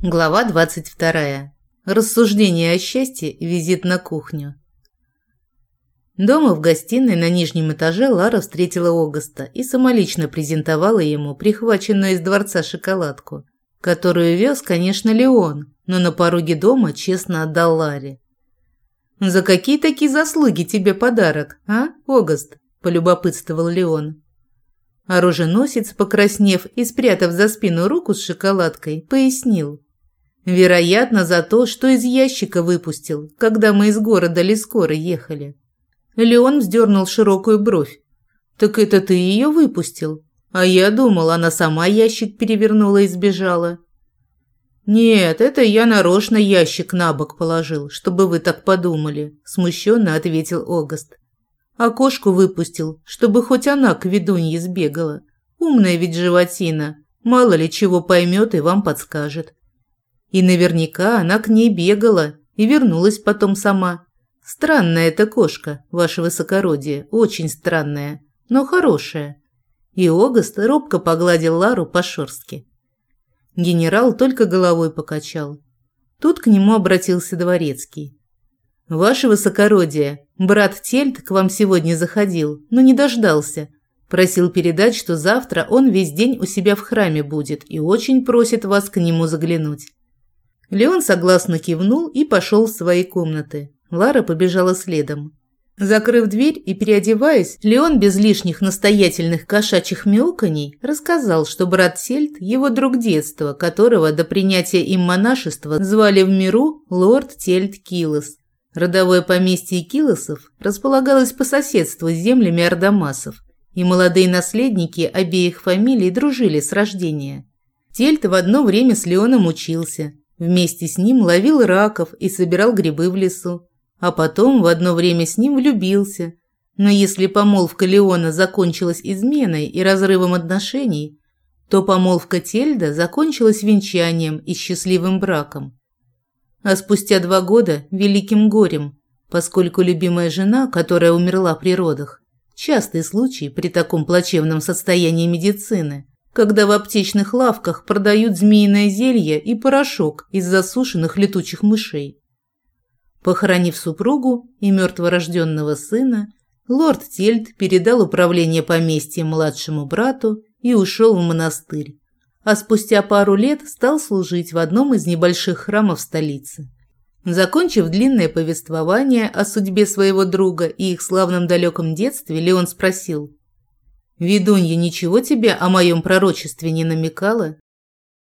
Глава 22. Рассуждение о счастье визит на кухню. Дома в гостиной на нижнем этаже Лара встретила Огоста и самолично презентовала ему прихваченную из дворца шоколадку, которую вез, конечно, Леон, но на пороге дома честно отдал Ларе. «За какие такие заслуги тебе подарок, а, Огост?» – полюбопытствовал Леон. Оруженосец, покраснев и спрятав за спину руку с шоколадкой, пояснил – Вероятно, за то, что из ящика выпустил, когда мы из города Лискора ехали. Леон вздернул широкую бровь. «Так это ты ее выпустил? А я думал, она сама ящик перевернула и сбежала». «Нет, это я нарочно ящик на бок положил, чтобы вы так подумали», – смущенно ответил Огост. «А кошку выпустил, чтобы хоть она к ведунье сбегала. Умная ведь животина, мало ли чего поймет и вам подскажет. И наверняка она к ней бегала и вернулась потом сама. Странная эта кошка, ваше высокородие, очень странная, но хорошая. И Огост робко погладил Лару по шерстке. Генерал только головой покачал. Тут к нему обратился дворецкий. «Ваше высокородие, брат Тельт к вам сегодня заходил, но не дождался. Просил передать, что завтра он весь день у себя в храме будет и очень просит вас к нему заглянуть. Леон согласно кивнул и пошел в свои комнаты. Лара побежала следом. Закрыв дверь и переодеваясь, Леон без лишних настоятельных кошачьих мяуканий рассказал, что брат Сельд – его друг детства, которого до принятия им монашества звали в миру лорд Тельд Килос. Родовое поместье Килосов располагалось по соседству с землями Ардамасов, и молодые наследники обеих фамилий дружили с рождения. Тельт в одно время с Леоном учился, Вместе с ним ловил раков и собирал грибы в лесу. А потом в одно время с ним влюбился. Но если помолвка Леона закончилась изменой и разрывом отношений, то помолвка Тельда закончилась венчанием и счастливым браком. А спустя два года – великим горем, поскольку любимая жена, которая умерла при родах, частый случай при таком плачевном состоянии медицины, когда в аптечных лавках продают змеиное зелье и порошок из засушенных летучих мышей. Похоронив супругу и мертворожденного сына, лорд Тельт передал управление поместьем младшему брату и ушел в монастырь, а спустя пару лет стал служить в одном из небольших храмов столицы. Закончив длинное повествование о судьбе своего друга и их славном далеком детстве, Леон спросил – Ведунья ничего тебе о моем пророчестве не намекала?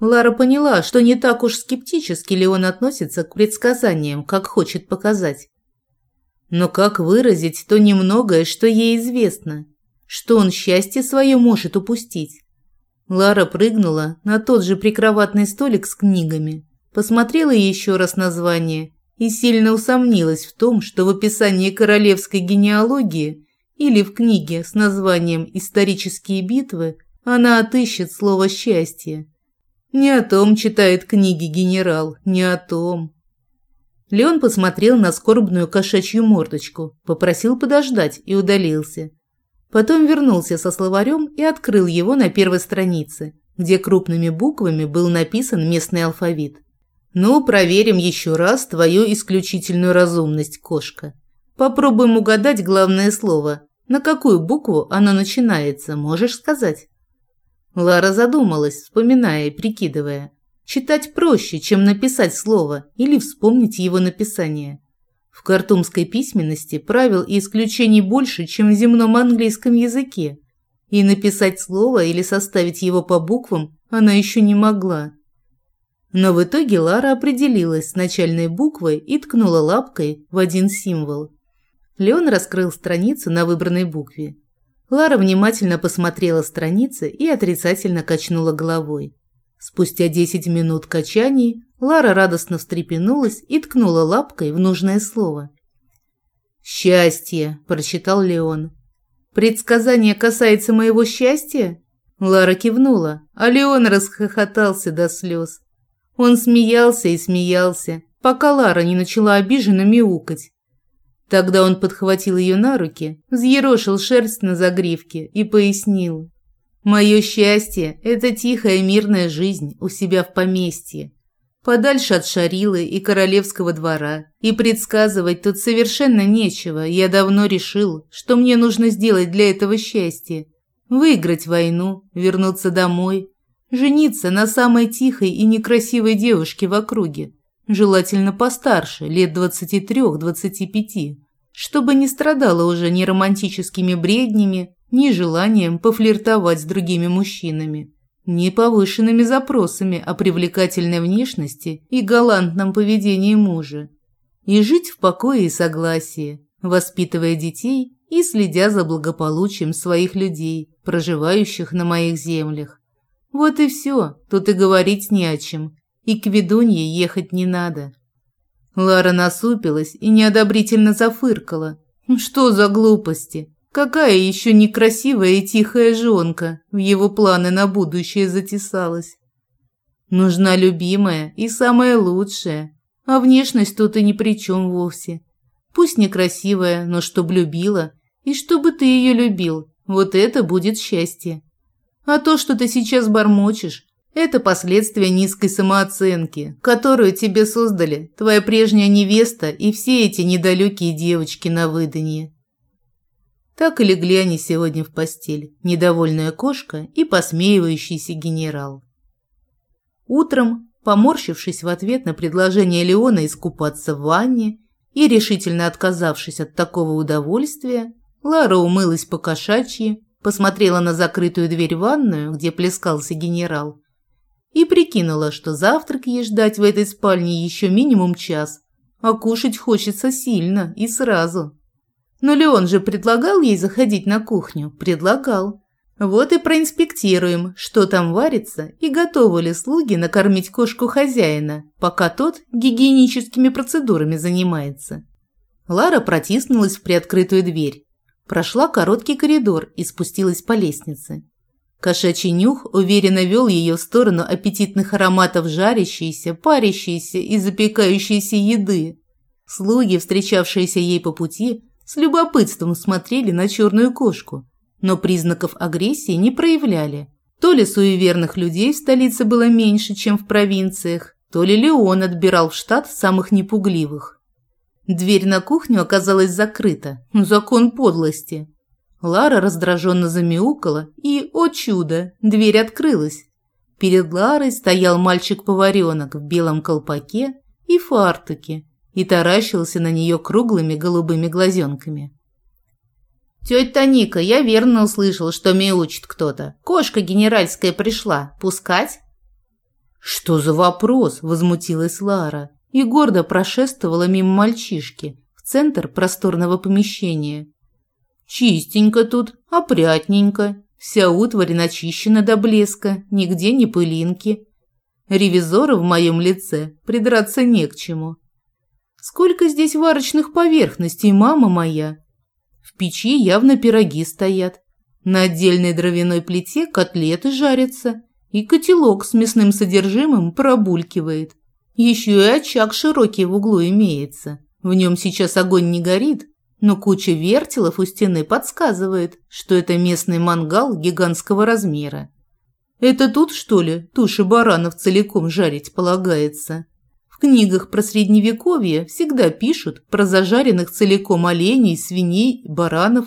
Лара поняла, что не так уж скептически ли он относится к предсказаниям, как хочет показать. Но как выразить то немногое, что ей известно? Что он счастье свое может упустить? Лара прыгнула на тот же прикроватный столик с книгами, посмотрела еще раз название и сильно усомнилась в том, что в описании королевской генеалогии или в книге с названием «Исторические битвы» она отыщет слово «счастье». Не о том читает книги генерал, не о том. Леон посмотрел на скорбную кошачью мордочку, попросил подождать и удалился. Потом вернулся со словарем и открыл его на первой странице, где крупными буквами был написан местный алфавит. «Ну, проверим еще раз твою исключительную разумность, кошка. Попробуем угадать главное слово. На какую букву оно начинается, можешь сказать?» Лара задумалась, вспоминая и прикидывая. Читать проще, чем написать слово или вспомнить его написание. В картумской письменности правил и исключений больше, чем в земном английском языке. И написать слово или составить его по буквам она еще не могла. Но в итоге Лара определилась с начальной буквой и ткнула лапкой в один символ. Леон раскрыл страницу на выбранной букве. Лара внимательно посмотрела страницы и отрицательно качнула головой. Спустя 10 минут качаний Лара радостно встрепенулась и ткнула лапкой в нужное слово. «Счастье», – прочитал Леон. «Предсказание касается моего счастья?» Лара кивнула, а Леон расхохотался до слез. Он смеялся и смеялся, пока Лара не начала обиженно мяукать. Тогда он подхватил ее на руки, взъерошил шерсть на загривке и пояснил. «Мое счастье – это тихая мирная жизнь у себя в поместье. подальше от Шарилы и королевского двора. И предсказывать тут совершенно нечего. Я давно решил, что мне нужно сделать для этого счастье. Выиграть войну, вернуться домой, жениться на самой тихой и некрасивой девушке в округе, желательно постарше, лет 23-25, чтобы не страдала уже ни романтическими бреднями, ни желанием пофлиртовать с другими мужчинами ни повышенными запросами о привлекательной внешности и галантном поведении мужа, и жить в покое и согласии, воспитывая детей и следя за благополучием своих людей, проживающих на моих землях. Вот и все, тут и говорить не о чем, и к ведунье ехать не надо. Лара насупилась и неодобрительно зафыркала. Что за глупости? Какая еще некрасивая и тихая жонка в его планы на будущее затесалась. Нужна любимая и самая лучшая, а внешность тут и ни при чем вовсе. Пусть некрасивая, но чтоб любила, и чтобы ты ее любил, вот это будет счастье. А то, что ты сейчас бормочешь, это последствия низкой самооценки, которую тебе создали твоя прежняя невеста и все эти недалекие девочки на выданье. Так и легли они сегодня в постель, недовольная кошка и посмеивающийся генерал. Утром, поморщившись в ответ на предложение Леона искупаться в ванне и решительно отказавшись от такого удовольствия, Лара умылась по кошачьи, посмотрела на закрытую дверь ванную, где плескался генерал, и прикинула, что завтрак ей ждать в этой спальне еще минимум час, а кушать хочется сильно и сразу. Но Леон же предлагал ей заходить на кухню. Предлагал. Вот и проинспектируем, что там варится и готовы ли слуги накормить кошку хозяина, пока тот гигиеническими процедурами занимается. Лара протиснулась в приоткрытую дверь, прошла короткий коридор и спустилась по лестнице. Кошачий нюх уверенно вел ее в сторону аппетитных ароматов жарящейся, парящейся и запекающейся еды. Слуги, встречавшиеся ей по пути, с любопытством смотрели на черную кошку, но признаков агрессии не проявляли. То ли суеверных людей в столице было меньше, чем в провинциях, то ли Леон отбирал в штат самых непугливых. Дверь на кухню оказалась закрыта. Закон подлости. Лара раздраженно замяукала, и, о чудо, дверь открылась. Перед Ларой стоял мальчик-поваренок в белом колпаке и фартуке и таращился на нее круглыми голубыми глазенками. «Тетя Ника, я верно услышал, что мяучит кто-то. Кошка генеральская пришла. Пускать?» «Что за вопрос?» – возмутилась Лара и гордо прошествовала мимо мальчишки в центр просторного помещения. «Чистенько тут, опрятненько, вся утварь начищена до блеска, нигде не пылинки. Ревизора в моем лице придраться не к чему. Сколько здесь варочных поверхностей, мама моя? В печи явно пироги стоят. На отдельной дровяной плите котлеты жарятся, и котелок с мясным содержимым пробулькивает. Еще и очаг широкий в углу имеется. В нем сейчас огонь не горит, но куча вертелов у стены подсказывает, что это местный мангал гигантского размера. Это тут, что ли, туши баранов целиком жарить полагается? В книгах про средневековье всегда пишут про зажаренных целиком оленей, свиней, баранов.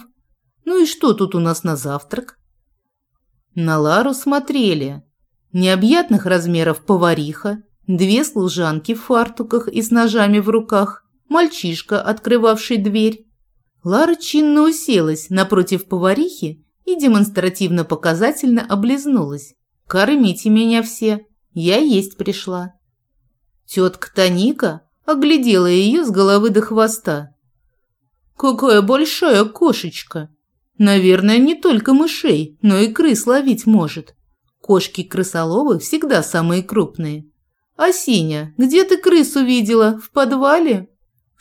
Ну и что тут у нас на завтрак? На Лару смотрели. Необъятных размеров повариха, две служанки в фартуках и с ножами в руках, мальчишка, открывавший дверь. Лара чинно уселась напротив поварихи и демонстративно-показательно облизнулась. «Кормите меня все, я есть пришла». Тетка Таника оглядела ее с головы до хвоста. «Какая большая кошечка! Наверное, не только мышей, но и крыс ловить может. Кошки-крысоловы всегда самые крупные. А Синя, где ты крысу видела? В подвале?»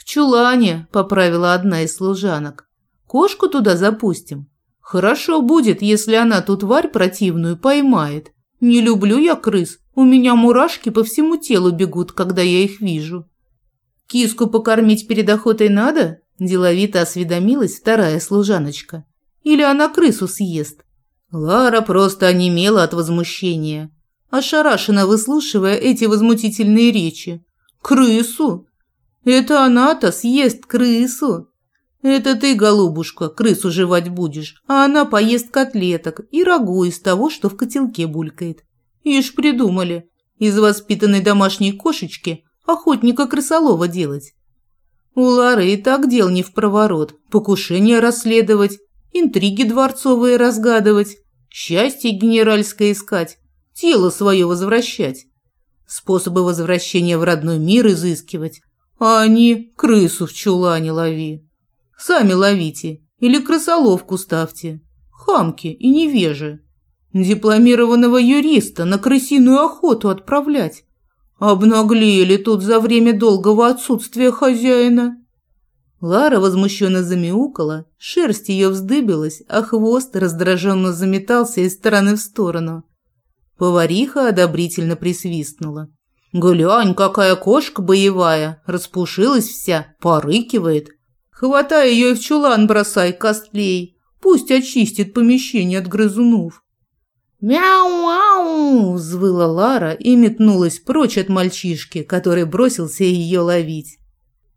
«В чулане», – поправила одна из служанок. «Кошку туда запустим. Хорошо будет, если она тут тварь противную поймает. Не люблю я крыс, у меня мурашки по всему телу бегут, когда я их вижу. Киску покормить перед охотой надо? Деловито осведомилась вторая служаночка. Или она крысу съест? Лара просто онемела от возмущения. ошарашенно выслушивая эти возмутительные речи. «Крысу? Это она-то съест крысу? Это ты, голубушка, крысу жевать будешь, а она поест котлеток и рагу из того, что в котелке булькает. Ишь придумали, из воспитанной домашней кошечки охотника-крысолова делать. У Лары и так дел не в проворот, покушения расследовать, интриги дворцовые разгадывать, счастье генеральское искать, тело свое возвращать, способы возвращения в родной мир изыскивать, а они крысу в чулане лови. Сами ловите или крысоловку ставьте. Хамки и невежи. Дипломированного юриста на крысиную охоту отправлять. Обнаглели тут за время долгого отсутствия хозяина. Лара возмущенно замяукала, шерсть ее вздыбилась, а хвост раздраженно заметался из стороны в сторону. Повариха одобрительно присвистнула. «Глянь, какая кошка боевая! Распушилась вся, порыкивает. Хватай ее и в чулан бросай, костлей. Пусть очистит помещение от грызунов». «Мяу-мяу!» – взвыла Лара и метнулась прочь от мальчишки, который бросился ее ловить.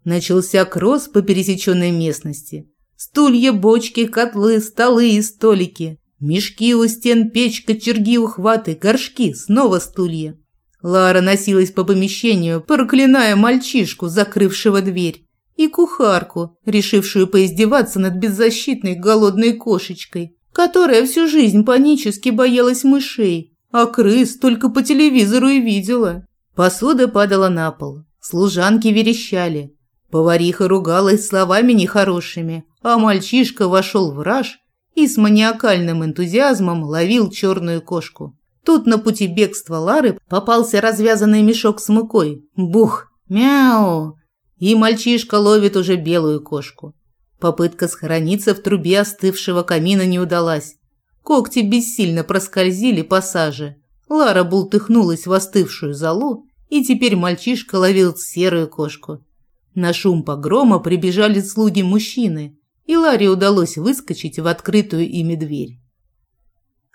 Начался кросс по пересеченной местности. Стулья, бочки, котлы, столы и столики. Мешки у стен, печка, черги, ухваты, горшки, снова стулья. Лара носилась по помещению, проклиная мальчишку, закрывшего дверь, и кухарку, решившую поиздеваться над беззащитной голодной кошечкой, которая всю жизнь панически боялась мышей, а крыс только по телевизору и видела. Посуда падала на пол, служанки верещали, Повариха ругалась словами нехорошими, а мальчишка вошел в раж и с маниакальным энтузиазмом ловил черную кошку. Тут на пути бегства Лары попался развязанный мешок с мукой. Бух! Мяу! И мальчишка ловит уже белую кошку. Попытка схорониться в трубе остывшего камина не удалась. Когти бессильно проскользили по саже. Лара бултыхнулась в остывшую залу, и теперь мальчишка ловил серую кошку. На шум погрома прибежали слуги-мужчины, и Ларе удалось выскочить в открытую ими дверь.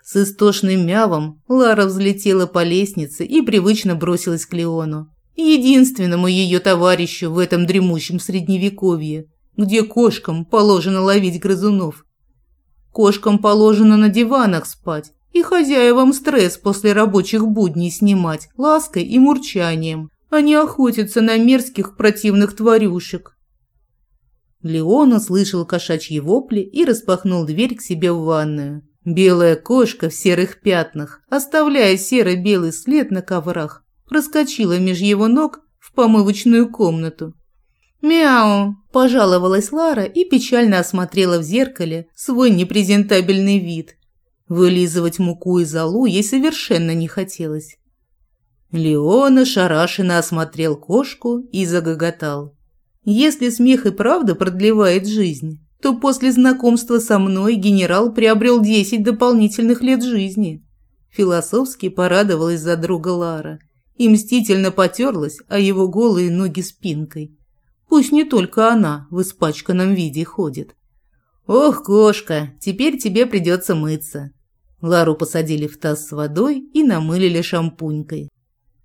С истошным мявом Лара взлетела по лестнице и привычно бросилась к Леону, единственному ее товарищу в этом дремущем средневековье, где кошкам положено ловить грызунов. Кошкам положено на диванах спать и хозяевам стресс после рабочих будней снимать лаской и мурчанием, они охотятся на мерзких противных тварюшек. Леон услышал кошачьи вопли и распахнул дверь к себе в ванную. Белая кошка в серых пятнах, оставляя серо-белый след на коврах, проскочила меж его ног в помывочную комнату. «Мяу!» – пожаловалась Лара и печально осмотрела в зеркале свой непрезентабельный вид. Вылизывать муку и золу ей совершенно не хотелось. Леон ошарашенно осмотрел кошку и загоготал. Если смех и правда продлевает жизнь, то после знакомства со мной генерал приобрел десять дополнительных лет жизни. Философски порадовалась за друга Лара и мстительно потерлась о его голые ноги спинкой. Пусть не только она в испачканном виде ходит. «Ох, кошка, теперь тебе придется мыться». Лару посадили в таз с водой и намылили шампунькой.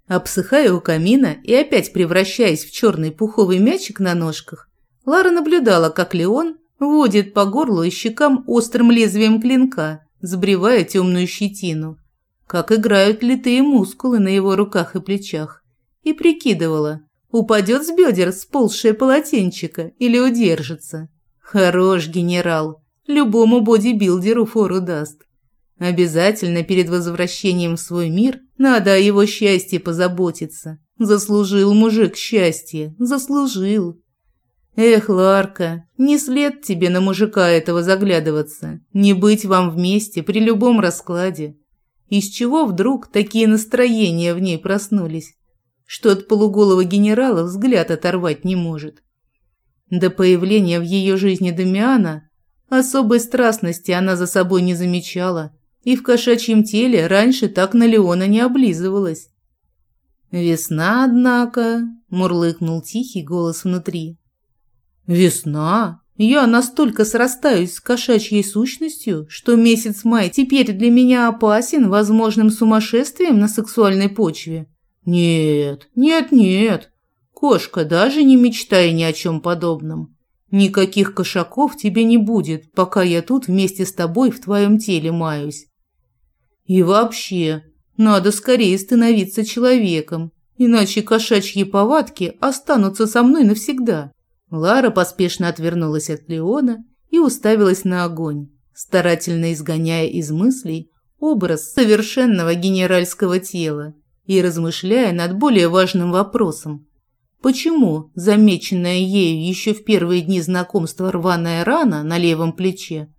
Обсыхая у камина и опять превращаясь в черный пуховый мячик на ножках, Лара наблюдала, как Леон водит по горлу и щекам острым лезвием клинка, сбривая темную щетину, как играют литые мускулы на его руках и плечах, и прикидывала, упадет с бедер сползшее полотенчика или удержится. Хорош генерал, любому бодибилдеру фору даст. Обязательно перед возвращением в свой мир надо о его счастье позаботиться. Заслужил мужик счастье, заслужил. Эх, Ларка, не след тебе на мужика этого заглядываться, не быть вам вместе при любом раскладе. Из чего вдруг такие настроения в ней проснулись, что от полуголого генерала взгляд оторвать не может? До появления в ее жизни Дамиана особой страстности она за собой не замечала – и в кошачьем теле раньше так на Леона не облизывалась. «Весна, однако», – мурлыкнул тихий голос внутри. «Весна? Я настолько срастаюсь с кошачьей сущностью, что месяц май теперь для меня опасен возможным сумасшествием на сексуальной почве. Нет, нет, нет. Кошка, даже не мечтай ни о чем подобном. Никаких кошаков тебе не будет, пока я тут вместе с тобой в твоем теле маюсь. И вообще, надо скорее становиться человеком, иначе кошачьи повадки останутся со мной навсегда. Лара поспешно отвернулась от Леона и уставилась на огонь, старательно изгоняя из мыслей образ совершенного генеральского тела и размышляя над более важным вопросом. Почему замеченная ею еще в первые дни знакомства рваная рана на левом плече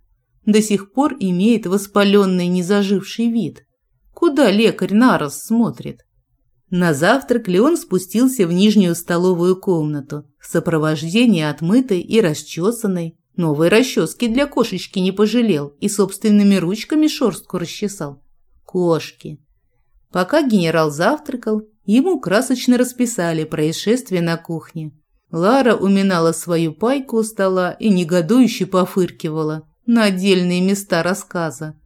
до сих пор имеет воспаленный незаживший вид? Куда лекарь Нарос смотрит? На завтрак Леон спустился в нижнюю столовую комнату в сопровождении отмытой и расчесанной. Новой расчески для кошечки не пожалел и собственными ручками шерстку расчесал. Кошки. Пока генерал завтракал, ему красочно расписали происшествие на кухне. Лара уминала свою пайку у стола и негодующе пофыркивала на отдельные места рассказа.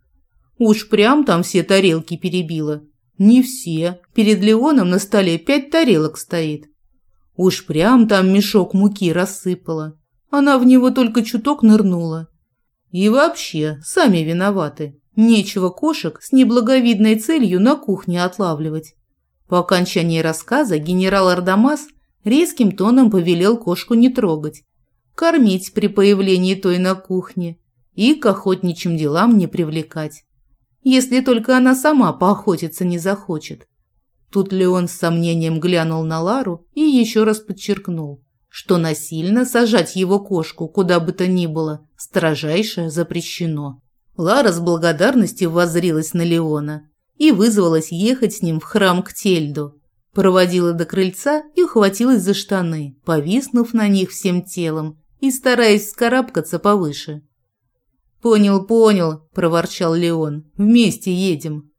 Уж прям там все тарелки перебила. Не все. Перед Леоном на столе пять тарелок стоит. Уж прям там мешок муки рассыпала. Она в него только чуток нырнула. И вообще, сами виноваты. Нечего кошек с неблаговидной целью на кухне отлавливать. По окончании рассказа генерал Ардамас резким тоном повелел кошку не трогать, кормить при появлении той на кухне и к охотничьим делам не привлекать если только она сама поохотиться не захочет. Тут Леон с сомнением глянул на Лару и еще раз подчеркнул, что насильно сажать его кошку куда бы то ни было строжайше запрещено. Лара с благодарностью воззрилась на Леона и вызвалась ехать с ним в храм к Тельду. Проводила до крыльца и ухватилась за штаны, повиснув на них всем телом и стараясь скарабкаться повыше. «Понял, понял», – проворчал Леон. «Вместе едем».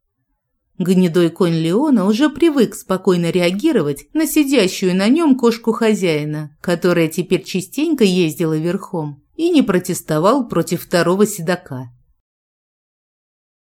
Гнедой конь Леона уже привык спокойно реагировать на сидящую на нем кошку хозяина, которая теперь частенько ездила верхом, и не протестовал против второго седока.